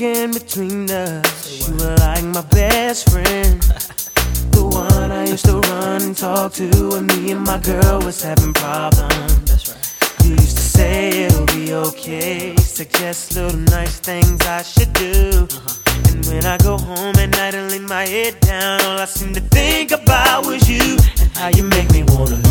began between us, you were like my best friend. The one I used to run and talk to when me and my girl was having problems. That's right. You used to say it'll be okay, suggest little nice things I should do. Uh-huh. And when I go home at night and lay my head down, all I seem to think about was you and how you make me wanna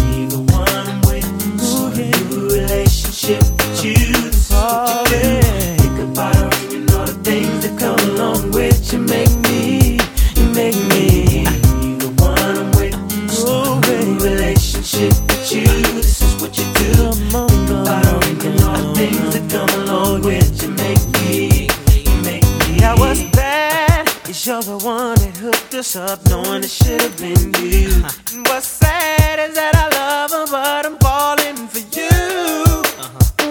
you're the one that hooked us up, knowing it should have been you. And what's sad is that I love her, but I'm falling for you.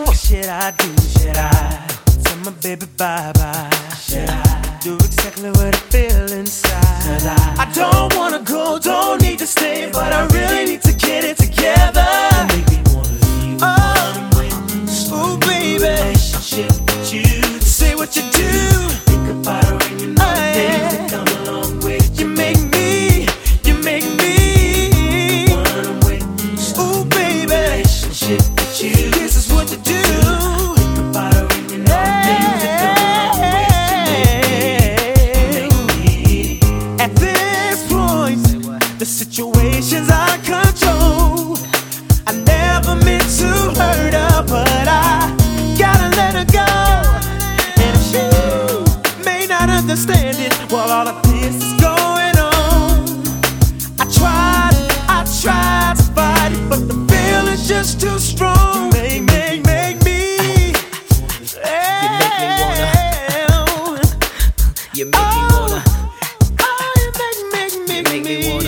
What should I do? Should I tell my baby bye bye? Should I do exactly what I feel inside? I- I don't wanna go, don't need to stay, but I really need to get it together. Make me oh. wanna leave Oh. Ooh, baby, situation's I control. I never meant to hurt her, but I gotta let her go. And if she may not understand it while all of this is going on, I tried, I tried to fight it, but the feeling's just too strong. Make, make, make me. make me wanna- You make me wanna. Oh, oh you make, make, make, make me wanna-